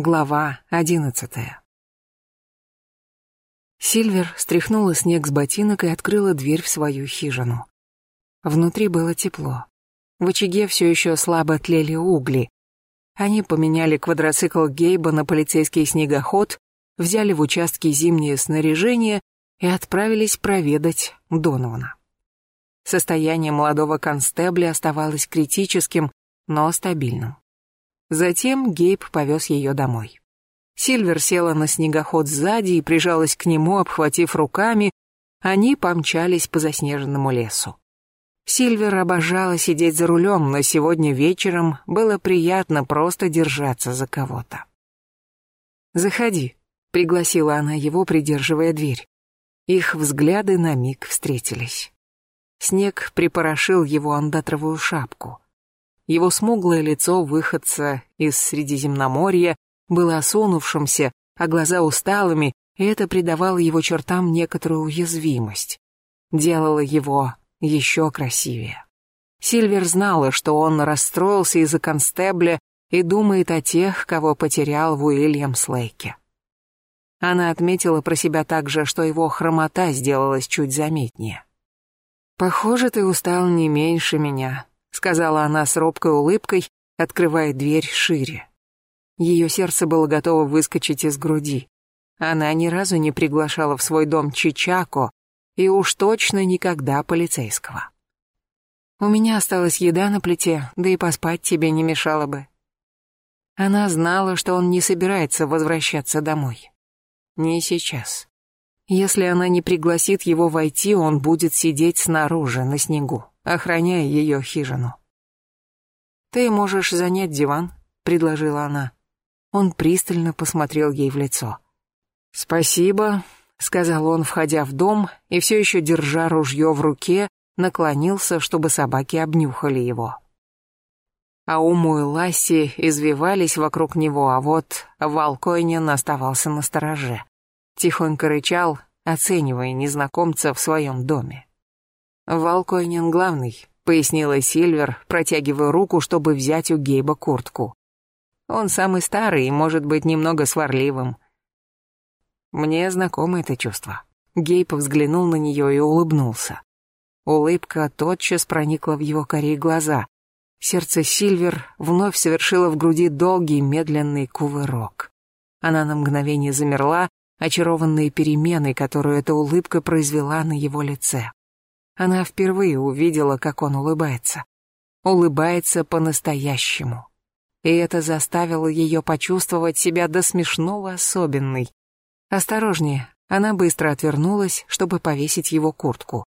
Глава одиннадцатая. Сильвер стряхнула снег с ботинок и открыла дверь в свою хижину. Внутри было тепло. В очаге все еще слабо тлели угли. Они поменяли квадроцикл Гейба на полицейский снегоход, взяли в участке зимнее снаряжение и отправились проведать Донована. Состояние молодого констебля оставалось критическим, но стабильным. Затем Гейб повез ее домой. Сильвер села на снегоход сзади и прижалась к нему, обхватив руками. Они помчались по заснеженному лесу. Сильвер обожала сидеть за рулем, но сегодня вечером было приятно просто держаться за кого-то. «Заходи», — пригласила она его, придерживая дверь. Их взгляды на миг встретились. Снег припорошил его андатровую шапку. Его смуглое лицо выходца из Средиземноморья было осунувшимся, а глаза усталыми, и это придавало его чертам некоторую уязвимость. Делало его еще красивее. Сильвер знала, что он расстроился из-за констебля и думает о тех, кого потерял в Уильям Слейке. Она отметила про себя также, что его хромота сделалась чуть заметнее. «Похоже, ты устал не меньше меня», сказала она с робкой улыбкой, открывая дверь шире. Ее сердце было готово выскочить из груди. Она ни разу не приглашала в свой дом Чичако и уж точно никогда полицейского. У меня осталась еда на плите, да и поспать тебе не мешало бы. Она знала, что он не собирается возвращаться домой. Не сейчас. Если она не пригласит его войти, он будет сидеть снаружи, на снегу охраняя ее хижину. «Ты можешь занять диван», — предложила она. Он пристально посмотрел ей в лицо. «Спасибо», — сказал он, входя в дом, и все еще, держа ружье в руке, наклонился, чтобы собаки обнюхали его. Ауму и Ласси извивались вокруг него, а вот Валкойнин оставался на стороже. Тихонько рычал, оценивая незнакомца в своем доме. «Валкойнин главный», — пояснила Сильвер, протягивая руку, чтобы взять у Гейба куртку. «Он самый старый и может быть немного сварливым». Мне знакомо это чувство. Гейб взглянул на нее и улыбнулся. Улыбка тотчас проникла в его корей глаза. Сердце Сильвер вновь совершило в груди долгий медленный кувырок. Она на мгновение замерла, очарованная переменой, которую эта улыбка произвела на его лице. Она впервые увидела, как он улыбается. Улыбается по-настоящему. И это заставило ее почувствовать себя до смешного особенной. Осторожнее, она быстро отвернулась, чтобы повесить его куртку.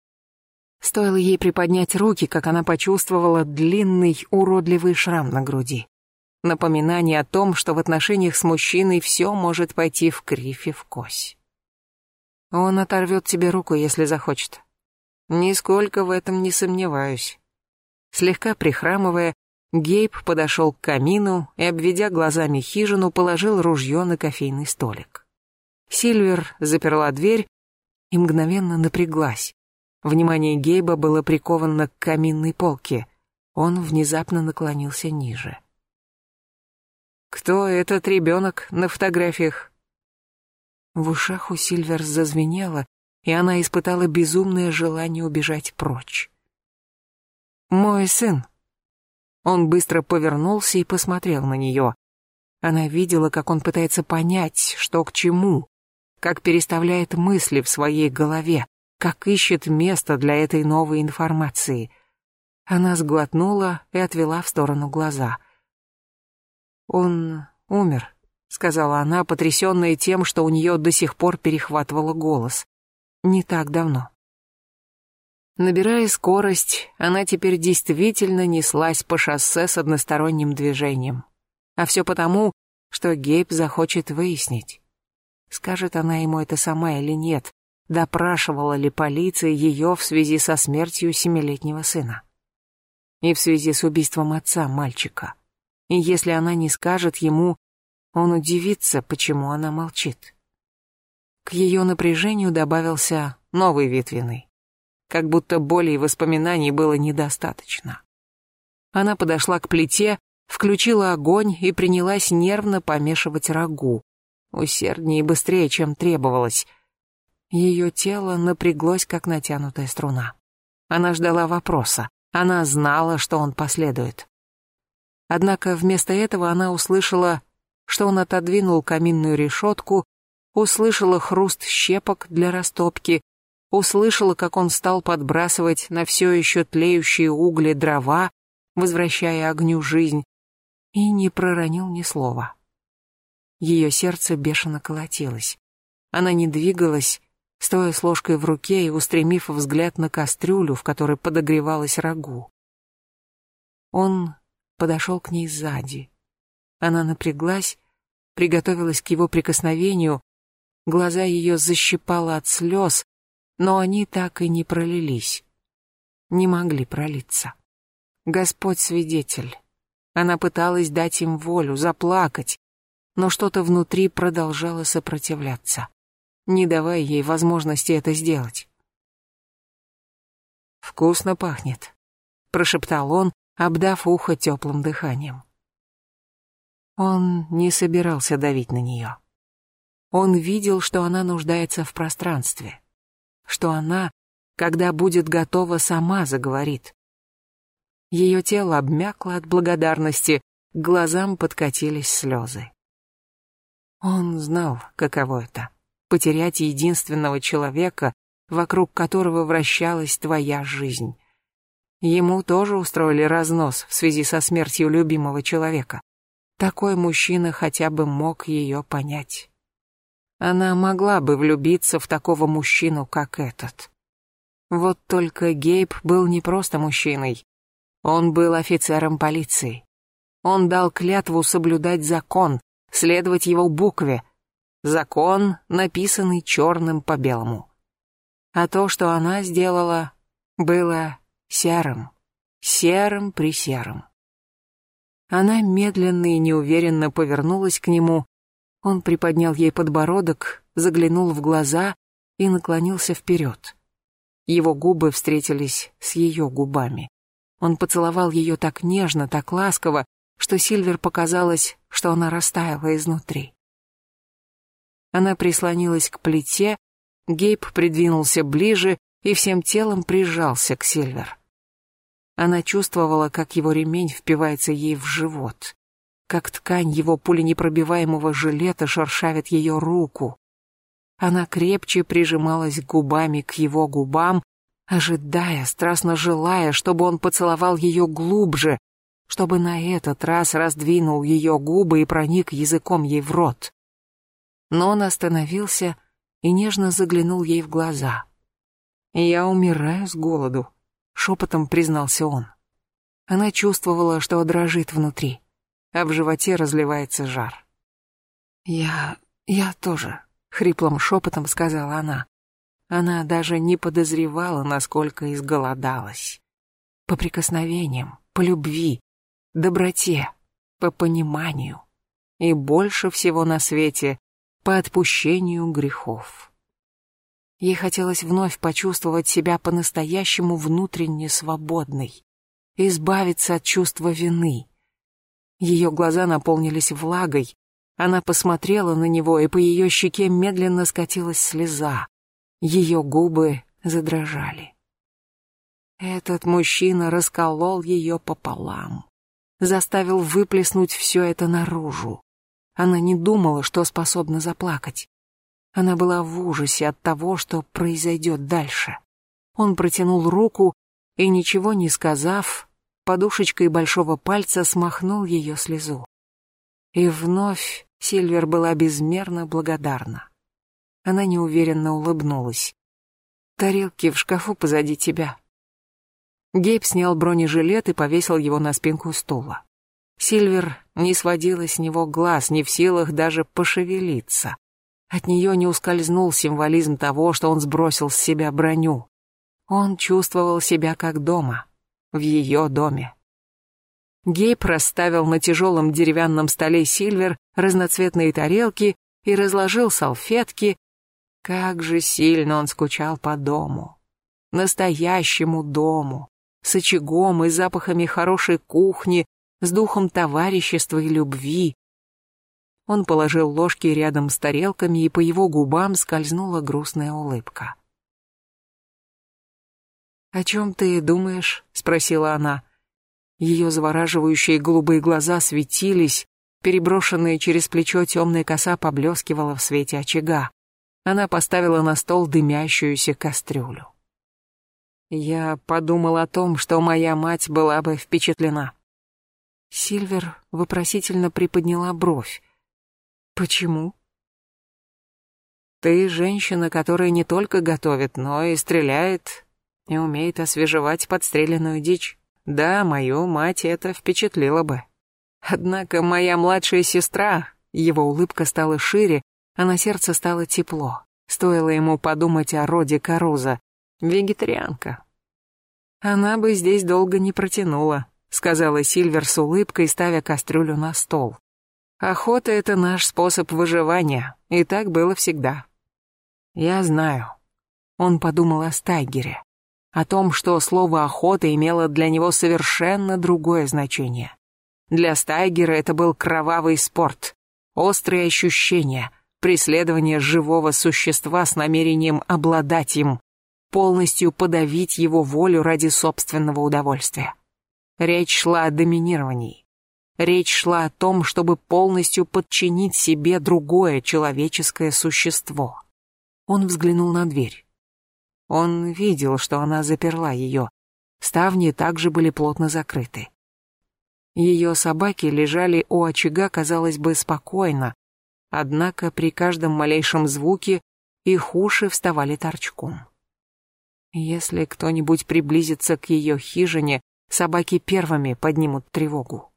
Стоило ей приподнять руки, как она почувствовала длинный, уродливый шрам на груди. Напоминание о том, что в отношениях с мужчиной все может пойти в кривь и в кось. Он оторвет тебе руку, если захочет. Нисколько в этом не сомневаюсь. Слегка прихрамывая, Гейб подошел к камину и, обведя глазами хижину, положил ружье на кофейный столик. Сильвер заперла дверь и мгновенно напряглась. Внимание Гейба было приковано к каминной полке. Он внезапно наклонился ниже. «Кто этот ребенок на фотографиях?» В ушах у Сильвер зазвенело, и она испытала безумное желание убежать прочь. «Мой сын». Он быстро повернулся и посмотрел на нее. Она видела, как он пытается понять, что к чему, как переставляет мысли в своей голове, как ищет место для этой новой информации. Она сглотнула и отвела в сторону глаза. «Он умер», — сказала она, потрясенная тем, что у нее до сих пор перехватывало голос не так давно. Набирая скорость, она теперь действительно неслась по шоссе с односторонним движением. А все потому, что Гейб захочет выяснить, скажет она ему это сама или нет, допрашивала ли полиция ее в связи со смертью семилетнего сына. И в связи с убийством отца мальчика. И если она не скажет ему, он удивится, почему она молчит. К ее напряжению добавился новый вид вины. Как будто боли и воспоминаний было недостаточно. Она подошла к плите включила огонь и принялась нервно помешивать рагу, усерднее и быстрее, чем требовалось. Ее тело напряглось, как натянутая струна. Она ждала вопроса. Она знала, что он последует. Однако вместо этого она услышала, что он отодвинул каминную решетку, услышала хруст щепок для растопки, услышала, как он стал подбрасывать на все еще тлеющие угли дрова, возвращая огню жизнь, и не проронил ни слова. Ее сердце бешено колотилось. Она не двигалась, стоя с ложкой в руке и устремив взгляд на кастрюлю, в которой подогревалась рагу. Он подошел к ней сзади. Она напряглась, приготовилась к его прикосновению, глаза ее защипало от слез, но они так и не пролились. Не могли пролиться. Господь свидетель. Она пыталась дать им волю, заплакать, но что-то внутри продолжало сопротивляться, не давая ей возможности это сделать. «Вкусно пахнет», — прошептал он, обдав ухо теплым дыханием. Он не собирался давить на нее. Он видел, что она нуждается в пространстве, что она, когда будет готова, сама заговорит. Ее тело обмякло от благодарности, к глазам подкатились слезы. Он знал, каково это — потерять единственного человека, вокруг которого вращалась твоя жизнь. Ему тоже устроили разнос в связи со смертью любимого человека. Такой мужчина хотя бы мог ее понять. Она могла бы влюбиться в такого мужчину, как этот. Вот только Гейб был не просто мужчиной. Он был офицером полиции. Он дал клятву соблюдать закон, следовать его букве. Закон, написанный черным по белому. А то, что она сделала, было серым, серым при серым. Она медленно и неуверенно повернулась к нему. Он приподнял ей подбородок, заглянул в глаза и наклонился вперед. Его губы встретились с ее губами. Он поцеловал ее так нежно, так ласково, что Сильвер показалось, что она растаяла изнутри. Она прислонилась к плите, Гейб придвинулся ближе и всем телом прижался к Сильвер. Она чувствовала, как его ремень впивается ей в живот, как ткань его пуленепробиваемого жилета шершавит ее руку. Она крепче прижималась губами к его губам, ожидая, страстно желая, чтобы он поцеловал ее глубже, чтобы на этот раз раздвинул ее губы и проник языком ей в рот. Но он остановился и нежно заглянул ей в глаза. «Я умираю с голоду», — шепотом признался он. Она чувствовала, что дрожит внутри, а в животе разливается жар. «Я... я тоже», — хриплым шепотом сказала она. Она даже не подозревала, насколько изголодалась. По прикосновениям, по любви, доброте, по пониманию и больше всего на свете по отпущению грехов. Ей хотелось вновь почувствовать себя по-настоящему внутренне свободной, избавиться от чувства вины. Ее глаза наполнились влагой, она посмотрела на него, и по ее щеке медленно скатилась слеза. Ее губы задрожали. Этот мужчина расколол ее пополам, заставил выплеснуть все это наружу. Она не думала, что способна заплакать. Она была в ужасе от того, что произойдет дальше. Он протянул руку и, ничего не сказав, подушечкой большого пальца смахнул ее слезу. И вновь Сильвер была безмерно благодарна. Она неуверенно улыбнулась. «Тарелки в шкафу позади тебя». Гейб снял бронежилет и повесил его на спинку стула. Сильвер не сводила с него глаз, не в силах даже пошевелиться. От нее не ускользнул символизм того, что он сбросил с себя броню. Он чувствовал себя как дома, в ее доме. Гейб расставил на тяжелом деревянном столе Сильвер разноцветные тарелки и разложил салфетки, как же сильно он скучал по дому. Настоящему дому. С очагом и запахами хорошей кухни, с духом товарищества и любви. Он положил ложки рядом с тарелками, и по его губам скользнула грустная улыбка. «О чем ты думаешь?» — спросила она. Ее завораживающие голубые глаза светились, переброшенная через плечо темная коса поблескивала в свете очага. Она поставила на стол дымящуюся кастрюлю. Я подумал о том, что моя мать была бы впечатлена. Сильвер вопросительно приподняла бровь. «Почему?» «Ты женщина, которая не только готовит, но и стреляет, и умеет освежевать подстреленную дичь. Да, мою мать это впечатлило бы. Однако моя младшая сестра...» Его улыбка стала шире, а на сердце стало тепло. Стоило ему подумать о роде Каруза. Вегетарианка. Она бы здесь долго не протянула сказала Сильвер с улыбкой, ставя кастрюлю на стол. Охота — это наш способ выживания, и так было всегда. Я знаю. Он подумал о Стайгере, о том, что слово «охота» имело для него совершенно другое значение. Для Стайгера это был кровавый спорт, острые ощущения, преследование живого существа с намерением обладать им, полностью подавить его волю ради собственного удовольствия. Речь шла о доминировании. Речь шла о том, чтобы полностью подчинить себе другое человеческое существо. Он взглянул на дверь. Он видел, что она заперла ее. Ставни также были плотно закрыты. Ее собаки лежали у очага, казалось бы, спокойно, однако при каждом малейшем звуке их уши вставали торчком. Если кто-нибудь приблизится к ее хижине, собаки первыми поднимут тревогу.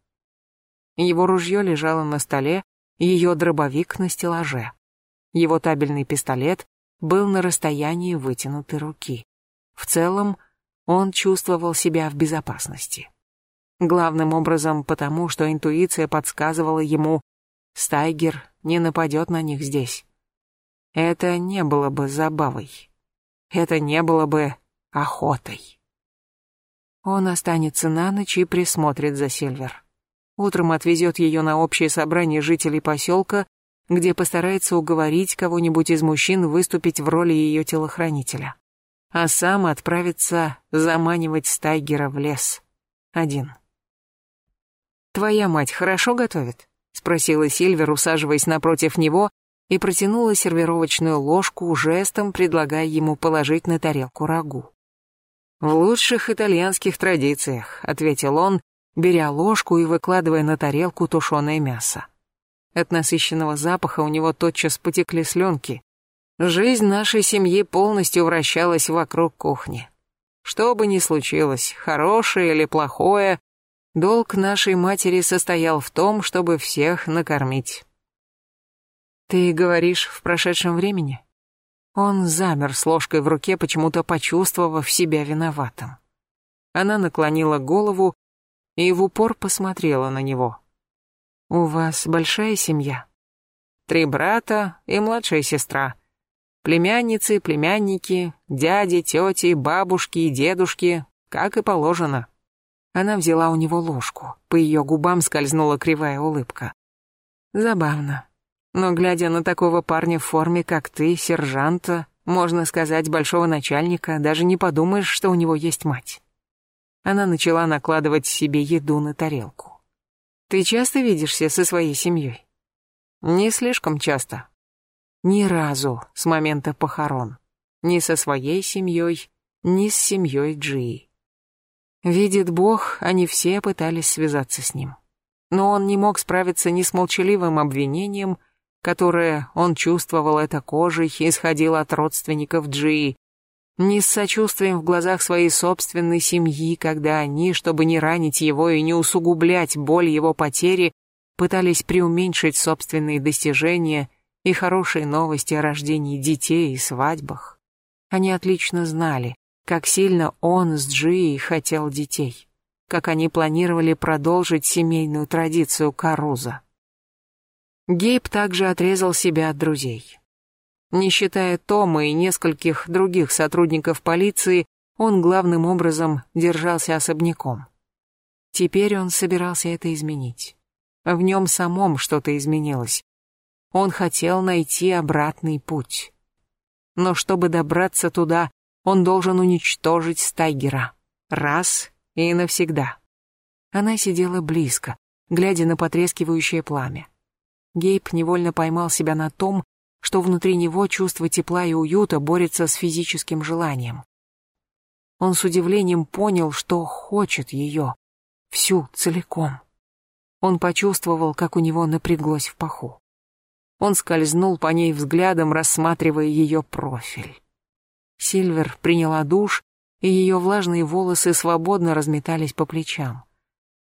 Его ружье лежало на столе, ее дробовик на стеллаже. Его табельный пистолет был на расстоянии вытянутой руки. В целом, он чувствовал себя в безопасности. Главным образом потому, что интуиция подсказывала ему, Стайгер не нападет на них здесь. Это не было бы забавой. Это не было бы охотой. Он останется на ночь и присмотрит за Сильвер. Утром отвезет ее на общее собрание жителей поселка, где постарается уговорить кого-нибудь из мужчин выступить в роли ее телохранителя. А сам отправится заманивать Стайгера в лес. Один. «Твоя мать хорошо готовит?» — спросила Сильвер, усаживаясь напротив него, и протянула сервировочную ложку, жестом предлагая ему положить на тарелку рагу. «В лучших итальянских традициях», — ответил он, беря ложку и выкладывая на тарелку тушеное мясо. От насыщенного запаха у него тотчас потекли слюнки. Жизнь нашей семьи полностью вращалась вокруг кухни. Что бы ни случилось, хорошее или плохое, долг нашей матери состоял в том, чтобы всех накормить. «Ты говоришь в прошедшем времени?» Он замер с ложкой в руке, почему-то почувствовав себя виноватым. Она наклонила голову и в упор посмотрела на него. «У вас большая семья?» «Три брата и младшая сестра. Племянницы, племянники, дяди, тети, бабушки и дедушки, как и положено». Она взяла у него ложку, по ее губам скользнула кривая улыбка. «Забавно. Но глядя на такого парня в форме, как ты, сержанта, можно сказать, большого начальника, даже не подумаешь, что у него есть мать. Она начала накладывать себе еду на тарелку. Ты часто видишься со своей семьей? Не слишком часто. Ни разу с момента похорон. Ни со своей семьей, ни с семьей Джии. Видит Бог, они все пытались связаться с ним. Но он не мог справиться ни с молчаливым обвинением, которое, он чувствовал это кожей, исходило от родственников Джии, не с сочувствием в глазах своей собственной семьи, когда они, чтобы не ранить его и не усугублять боль его потери, пытались преуменьшить собственные достижения и хорошие новости о рождении детей и свадьбах. Они отлично знали, как сильно он с Джией хотел детей, как они планировали продолжить семейную традицию Каруза. Гейб также отрезал себя от друзей. Не считая Тома и нескольких других сотрудников полиции, он главным образом держался особняком. Теперь он собирался это изменить. В нем самом что-то изменилось. Он хотел найти обратный путь. Но чтобы добраться туда, он должен уничтожить Стайгера. Раз и навсегда. Она сидела близко, глядя на потрескивающее пламя. Гейб невольно поймал себя на том, что внутри него чувство тепла и уюта борется с физическим желанием. Он с удивлением понял, что хочет ее, всю, целиком. Он почувствовал, как у него напряглось в паху. Он скользнул по ней взглядом, рассматривая ее профиль. Сильвер приняла душ, и ее влажные волосы свободно разметались по плечам.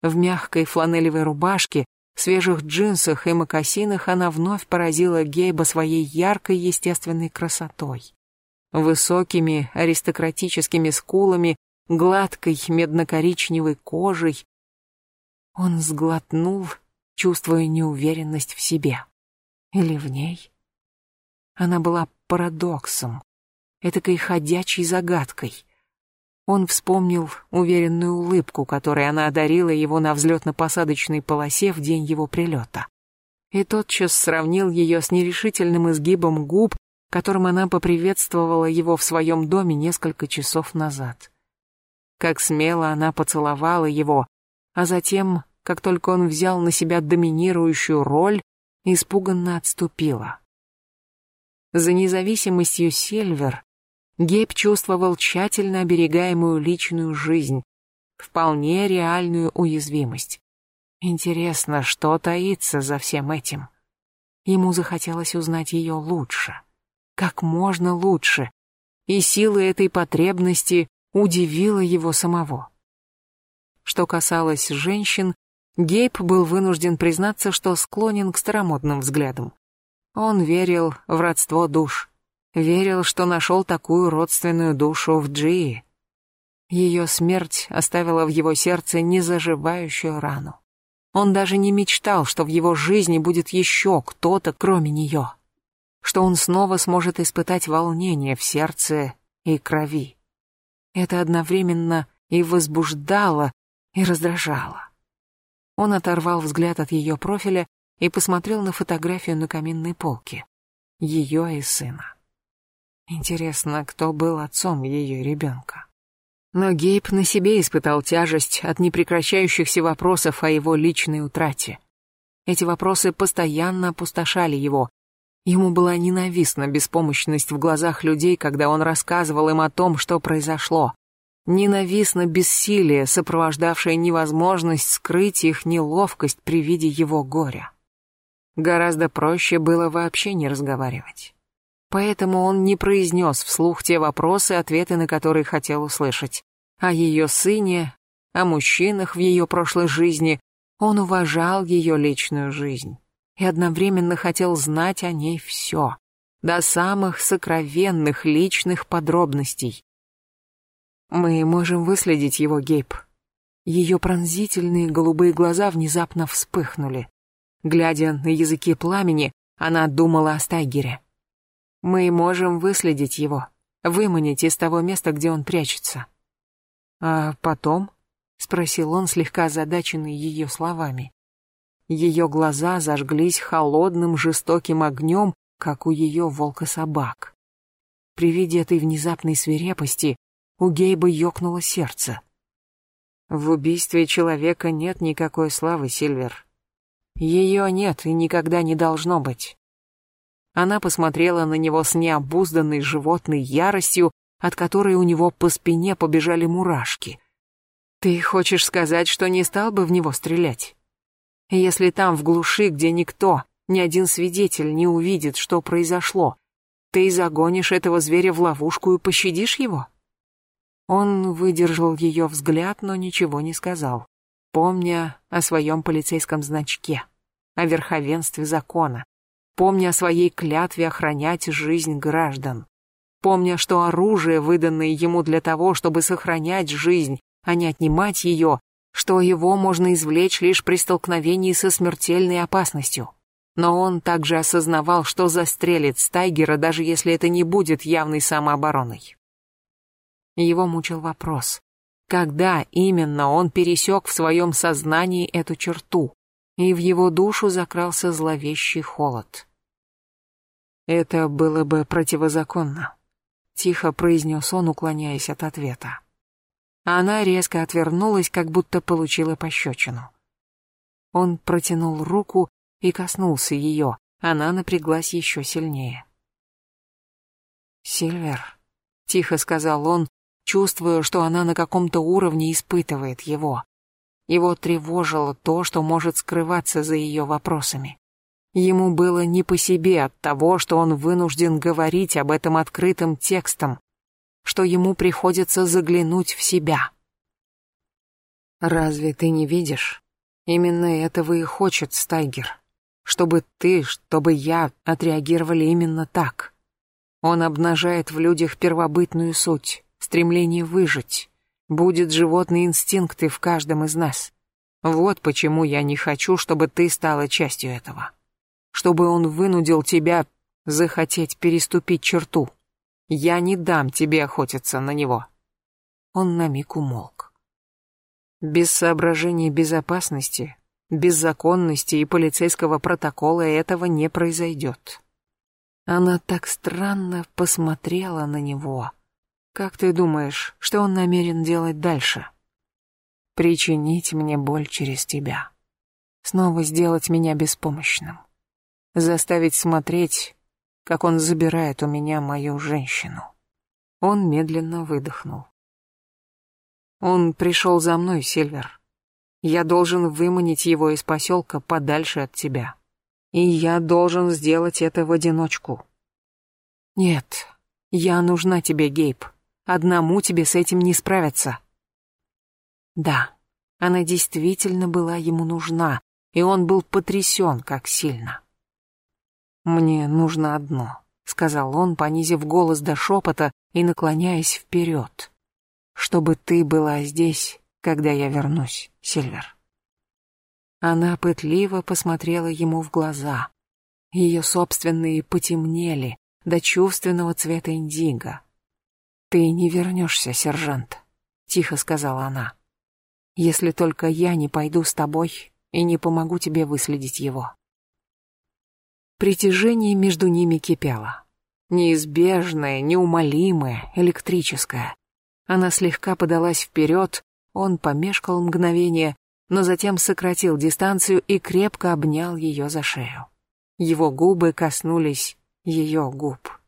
В мягкой фланелевой рубашке, свежих джинсах и мокасинах она вновь поразила Гейба своей яркой естественной красотой. Высокими аристократическими скулами, гладкой медно-коричневой кожей. Он сглотнул, чувствуя неуверенность в себе. Или в ней. Она была парадоксом, этакой ходячей загадкой. Он вспомнил уверенную улыбку, которой она одарила его на взлетно-посадочной полосе в день его прилета. И тотчас сравнил ее с нерешительным изгибом губ, которым она поприветствовала его в своем доме несколько часов назад. Как смело она поцеловала его, а затем, как только он взял на себя доминирующую роль, испуганно отступила. За независимостью Сильвер Гейб чувствовал тщательно оберегаемую личную жизнь, вполне реальную уязвимость. Интересно, что таится за всем этим? Ему захотелось узнать ее лучше, как можно лучше, и сила этой потребности удивила его самого. Что касалось женщин, Гейб был вынужден признаться, что склонен к старомодным взглядам. Он верил в родство душ, верил, что нашел такую родственную душу в Джии. Ее смерть оставила в его сердце незаживающую рану. Он даже не мечтал, что в его жизни будет еще кто-то, кроме нее. Что он снова сможет испытать волнение в сердце и крови. Это одновременно и возбуждало, и раздражало. Он оторвал взгляд от ее профиля и посмотрел на фотографию на каминной полке. Ее и сына. Интересно, кто был отцом ее ребенка. Но Гейб на себе испытал тяжесть от непрекращающихся вопросов о его личной утрате. Эти вопросы постоянно опустошали его. Ему была ненавистна беспомощность в глазах людей, когда он рассказывал им о том, что произошло. Ненавистно бессилие, сопровождавшее невозможность скрыть их неловкость при виде его горя. Гораздо проще было вообще не разговаривать. Поэтому он не произнес вслух те вопросы, ответы на которые хотел услышать. О ее сыне, о мужчинах в ее прошлой жизни. Он уважал ее личную жизнь и одновременно хотел знать о ней все, до самых сокровенных личных подробностей. Мы можем выследить его, Гейб. Ее пронзительные голубые глаза внезапно вспыхнули. Глядя на языки пламени, она думала о Стайгере. Мы можем выследить его, выманить из того места, где он прячется. А потом? Спросил он, слегка озадаченный ее словами. Ее глаза зажглись холодным жестоким огнем, как у ее волка-собак. При виде этой внезапной свирепости у Гейба ёкнуло сердце. В убийстве человека нет никакой славы, Сильвер. Ее нет и никогда не должно быть. Она посмотрела на него с необузданной животной яростью, от которой у него по спине побежали мурашки. «Ты хочешь сказать, что не стал бы в него стрелять? Если там, в глуши, где никто, ни один свидетель не увидит, что произошло, ты загонишь этого зверя в ловушку и пощадишь его?» Он выдержал ее взгляд, но ничего не сказал, помня о своем полицейском значке, о верховенстве закона, помня о своей клятве охранять жизнь граждан, помня, что оружие, выданное ему для того, чтобы сохранять жизнь, а не отнимать ее, что его можно извлечь лишь при столкновении со смертельной опасностью. Но он также осознавал, что застрелит Стайгера, даже если это не будет явной самообороной. Его мучил вопрос. Когда именно он пересек в своем сознании эту черту, и в его душу закрался зловещий холод. Это было бы противозаконно, тихо произнес он, уклоняясь от ответа. Она резко отвернулась, как будто получила пощечину. Он протянул руку и коснулся ее, она напряглась еще сильнее. «Сильвер», — тихо сказал он, чувствуя, что она на каком-то уровне испытывает его. Его тревожило то, что может скрываться за ее вопросами. Ему было не по себе от того, что он вынужден говорить об этом открытым текстом, что ему приходится заглянуть в себя. «Разве ты не видишь? Именно этого и хочет Стайгер. Чтобы ты, чтобы я отреагировали именно так. Он обнажает в людях первобытную суть, стремление выжить. Будет животные инстинкты в каждом из нас. Вот почему я не хочу, чтобы ты стала частью этого. Чтобы он вынудил тебя захотеть переступить черту. Я не дам тебе охотиться на него. Он на миг умолк. Без соображений безопасности, без законности и полицейского протокола этого не произойдет. Она так странно посмотрела на него. Как ты думаешь, что он намерен делать дальше? Причинить мне боль через тебя. Снова сделать меня беспомощным. Заставить смотреть, как он забирает у меня мою женщину. Он медленно выдохнул. Он пришел за мной, Сильвер. Я должен выманить его из поселка подальше от тебя. И я должен сделать это в одиночку. Нет, я нужна тебе, Гейб. Одному тебе с этим не справиться. Да, она действительно была ему нужна, и он был потрясен, как сильно. «Мне нужно одно», — сказал он, понизив голос до шепота и наклоняясь вперед чтобы ты была здесь, когда я вернусь, Сильвер. Она пытливо посмотрела ему в глаза. Ее собственные потемнели до чувственного цвета индиго. «Ты не вернешься, сержант», — тихо сказала она. «Если только я не пойду с тобой и не помогу тебе выследить его». Притяжение между ними кипело. Неизбежное, неумолимое, электрическое. Она слегка подалась вперед, он помешкал мгновение, но затем сократил дистанцию и крепко обнял ее за шею. Его губы коснулись ее губ.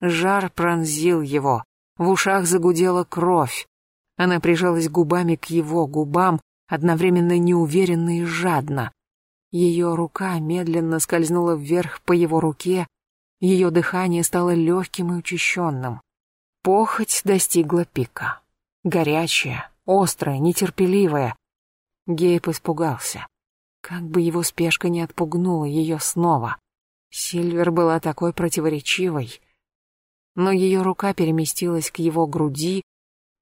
Жар пронзил его, в ушах загудела кровь. Она прижалась губами к его губам, одновременно неуверенно и жадно. Ее рука медленно скользнула вверх по его руке, ее дыхание стало легким и учащенным. Похоть достигла пика. Горячая, острая, нетерпеливая. Гейб испугался. Как бы его спешка не отпугнула ее снова. Сильвер была такой противоречивой. Но ее рука переместилась к его груди,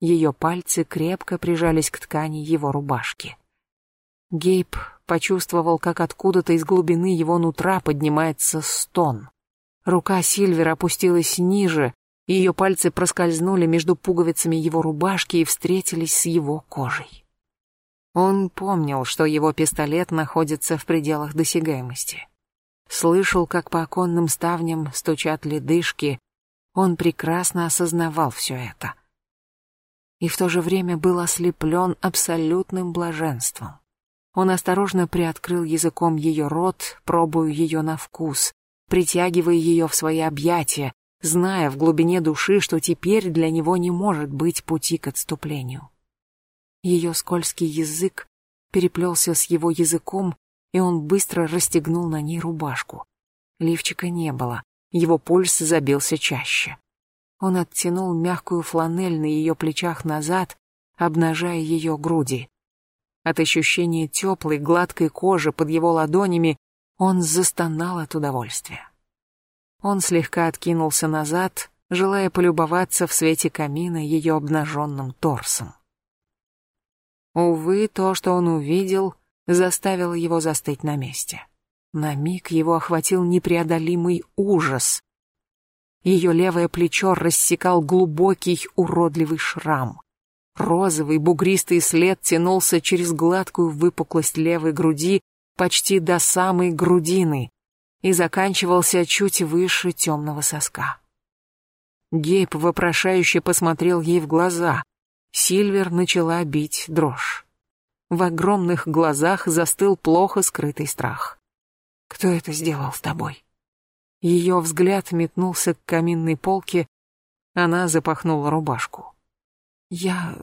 ее пальцы крепко прижались к ткани его рубашки. Гейб почувствовал, как откуда-то из глубины его нутра поднимается стон. Рука Сильвера опустилась ниже, ее пальцы проскользнули между пуговицами его рубашки и встретились с его кожей. Он помнил, что его пистолет находится в пределах досягаемости. Слышал, как по оконным ставням стучат ледышки. Он прекрасно осознавал все это. И в то же время был ослеплен абсолютным блаженством. Он осторожно приоткрыл языком ее рот, пробуя ее на вкус, притягивая ее в свои объятия, зная в глубине души, что теперь для него не может быть пути к отступлению. Ее скользкий язык переплелся с его языком, и он быстро расстегнул на ней рубашку. Лифчика не было, его пульс забился чаще. Он оттянул мягкую фланель на ее плечах назад, обнажая ее груди. От ощущения теплой, гладкой кожи под его ладонями он застонал от удовольствия. Он слегка откинулся назад, желая полюбоваться в свете камина ее обнаженным торсом. Увы, то, что он увидел, заставило его застыть на месте. На миг его охватил непреодолимый ужас. Ее левое плечо рассекал глубокий уродливый шрам. Розовый бугристый след тянулся через гладкую выпуклость левой груди почти до самой грудины и заканчивался чуть выше темного соска. Гейб вопрошающе посмотрел ей в глаза. Сильвер начала бить дрожь. В огромных глазах застыл плохо скрытый страх. «Кто это сделал с тобой?» Ее взгляд метнулся к каминной полке, она запахнула рубашку. «Я...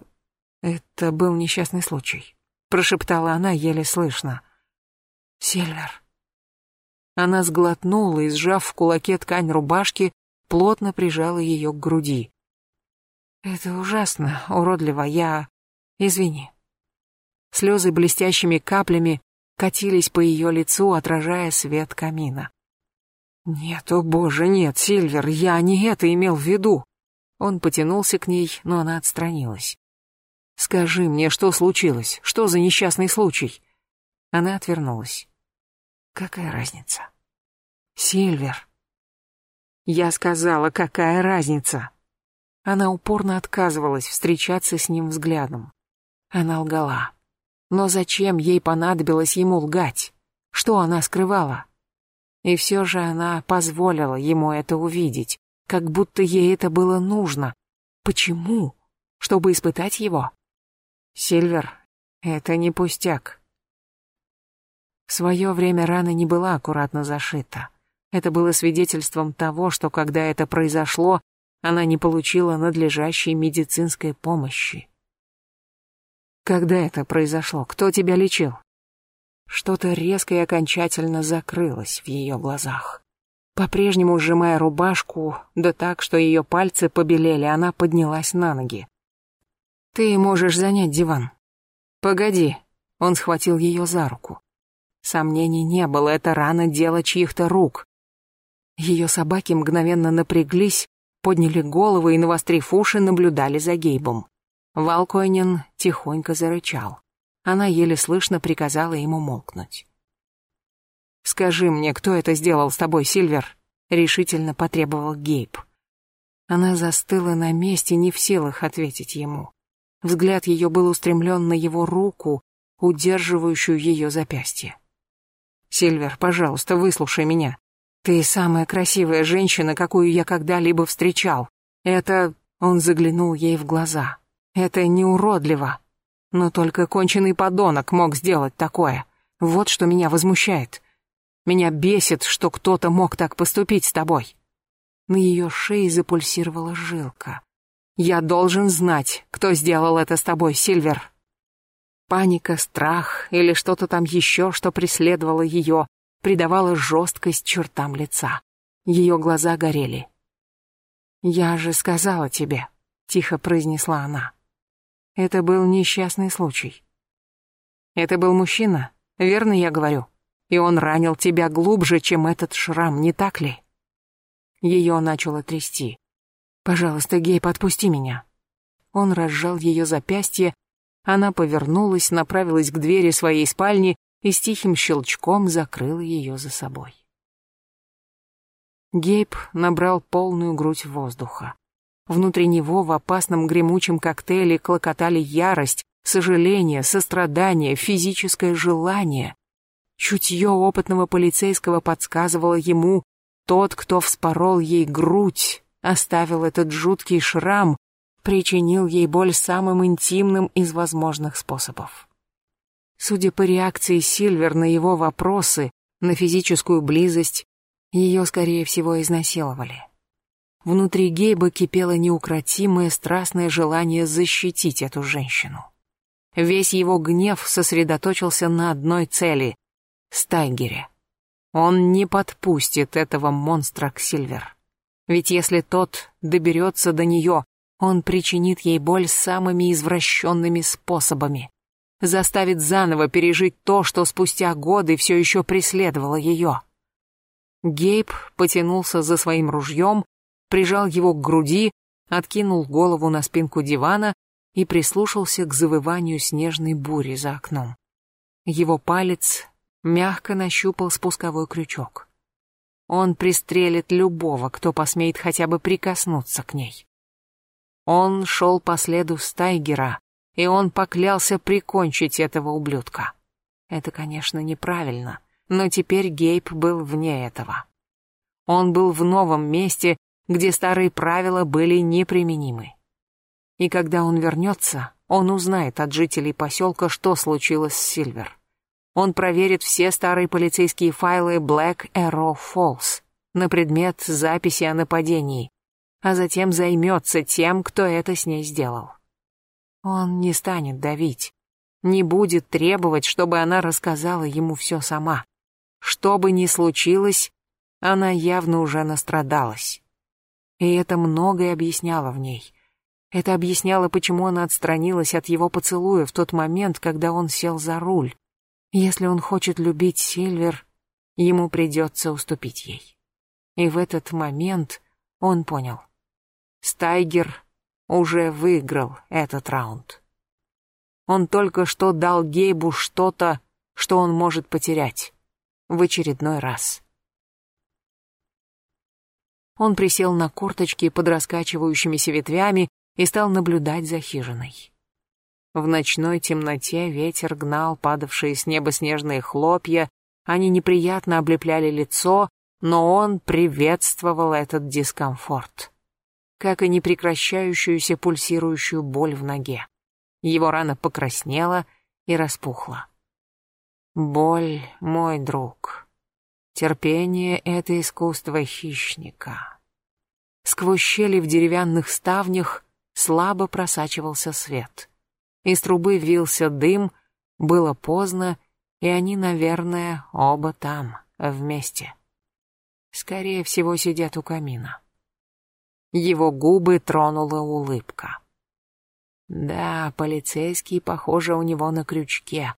это был несчастный случай», — прошептала она еле слышно. «Сильвер». Она сглотнула и, сжав в кулаке ткань рубашки, плотно прижала ее к груди. «Это ужасно, уродливо, я... Извини». Слезы блестящими каплями катились по ее лицу, отражая свет камина. «Нет, о боже, нет, Сильвер, я не это имел в виду!» Он потянулся к ней, но она отстранилась. «Скажи мне, что случилось? Что за несчастный случай?» Она отвернулась. «Какая разница?» «Сильвер». Я сказала, какая разница? Она упорно отказывалась встречаться с ним взглядом. Она лгала. Но зачем ей понадобилось ему лгать? Что она скрывала? И все же она позволила ему это увидеть, как будто ей это было нужно. Почему? Чтобы испытать его? Сильвер, это не пустяк. В свое время рана не была аккуратно зашита. Это было свидетельством того, что когда это произошло, она не получила надлежащей медицинской помощи. Когда это произошло? Кто тебя лечил? Что-то резко и окончательно закрылось в ее глазах. По-прежнему сжимая рубашку, да так, что ее пальцы побелели, она поднялась на ноги. «Ты можешь занять диван». «Погоди», — он схватил ее за руку. Сомнений не было, это рано дело чьих-то рук. Ее собаки мгновенно напряглись, подняли головы и, навострив уши, наблюдали за Гейбом. Валкойнин тихонько зарычал. Она еле слышно приказала ему молкнуть. «Скажи мне, кто это сделал с тобой, Сильвер?» — решительно потребовал Гейб. Она застыла на месте, не в силах ответить ему. Взгляд ее был устремлен на его руку, удерживающую ее запястье. «Сильвер, пожалуйста, выслушай меня. Ты самая красивая женщина, какую я когда-либо встречал. Это...» Он заглянул ей в глаза. «Это не уродливо. Но только конченый подонок мог сделать такое. Вот что меня возмущает. Меня бесит, что кто-то мог так поступить с тобой. На ее шее запульсировала жилка. Я должен знать, кто сделал это с тобой, Сильвер. Паника, страх или что-то там еще, что преследовало ее, придавало жесткость чертам лица. Ее глаза горели. «Я же сказала тебе», — тихо произнесла она. Это был несчастный случай. Это был мужчина, верно я говорю? И он ранил тебя глубже, чем этот шрам, не так ли? Ее начало трясти. «Пожалуйста, Гей, подпусти меня». Он разжал ее запястье, она повернулась, направилась к двери своей спальни и с тихим щелчком закрыла ее за собой. Гейб набрал полную грудь воздуха. Внутри него в опасном гремучем коктейле клокотали ярость, сожаление, сострадание, физическое желание. Чутье опытного полицейского подсказывало ему, тот, кто вспорол ей грудь, оставил этот жуткий шрам, причинил ей боль самым интимным из возможных способов. Судя по реакции Сильвер на его вопросы, на физическую близость, ее, скорее всего, изнасиловали. Внутри Гейба кипело неукротимое страстное желание защитить эту женщину. Весь его гнев сосредоточился на одной цели — Стайгере. Он не подпустит этого монстра к Сильвер. Ведь если тот доберется до нее, он причинит ей боль самыми извращенными способами. Заставит заново пережить то, что спустя годы все еще преследовало ее. Гейб потянулся за своим ружьем, прижал его к груди, откинул голову на спинку дивана и прислушался к завыванию снежной бури за окном. Его палец мягко нащупал спусковой крючок. Он пристрелит любого, кто посмеет хотя бы прикоснуться к ней. Он шел по следу Стайгера, и он поклялся прикончить этого ублюдка. Это, конечно, неправильно, но теперь Гейб был вне этого. Он был в новом месте, где старые правила были неприменимы. И когда он вернется, он узнает от жителей поселка, что случилось с Сильвер. Он проверит все старые полицейские файлы Black Arrow Falls на предмет записи о нападении, а затем займется тем, кто это с ней сделал. Он не станет давить, не будет требовать, чтобы она рассказала ему все сама. Что бы ни случилось, она явно уже настрадалась. И это многое объясняло в ней. Это объясняло, почему она отстранилась от его поцелуя в тот момент, когда он сел за руль. Если он хочет любить Сильвер, ему придется уступить ей. И в этот момент он понял. Стайгер уже выиграл этот раунд. Он только что дал Гейбу что-то, что он может потерять. В очередной раз. Он присел на корточки под раскачивающимися ветвями и стал наблюдать за хижиной. В ночной темноте ветер гнал падавшие с неба снежные хлопья, они неприятно облепляли лицо, но он приветствовал этот дискомфорт, как и непрекращающуюся пульсирующую боль в ноге. Его рана покраснела и распухла. Боль, мой друг. Терпение — это искусство хищника. Сквозь щели в деревянных ставнях слабо просачивался свет. Из трубы вился дым, было поздно, и они, наверное, оба там, вместе. Скорее всего, сидят у камина. Его губы тронула улыбка. Да, полицейский, похоже, у него на крючке.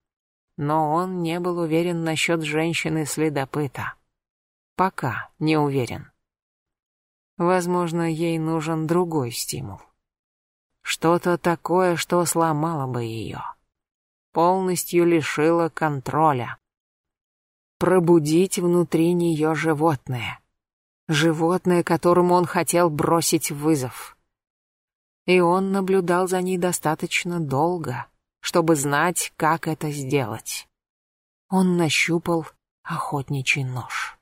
Но он не был уверен насчет женщины-следопыта. Пока не уверен. Возможно, ей нужен другой стимул. Что-то такое, что сломало бы ее. Полностью лишило контроля. Пробудить внутри нее животное. Животное, которому он хотел бросить вызов и он наблюдал за ней достаточно долго, чтобы знать, как это сделать. Он нащупал охотничий нож.